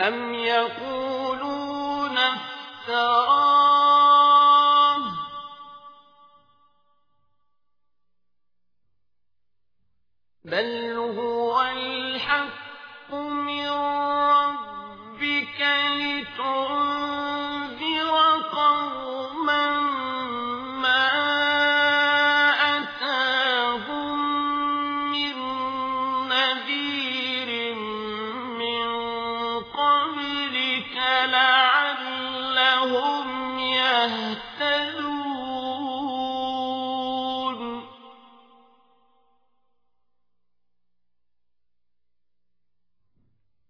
أم يقولون افتراه بل هو الحق من ربك لِتُرْهِ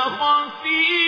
黄鹂。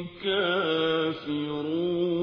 كافرون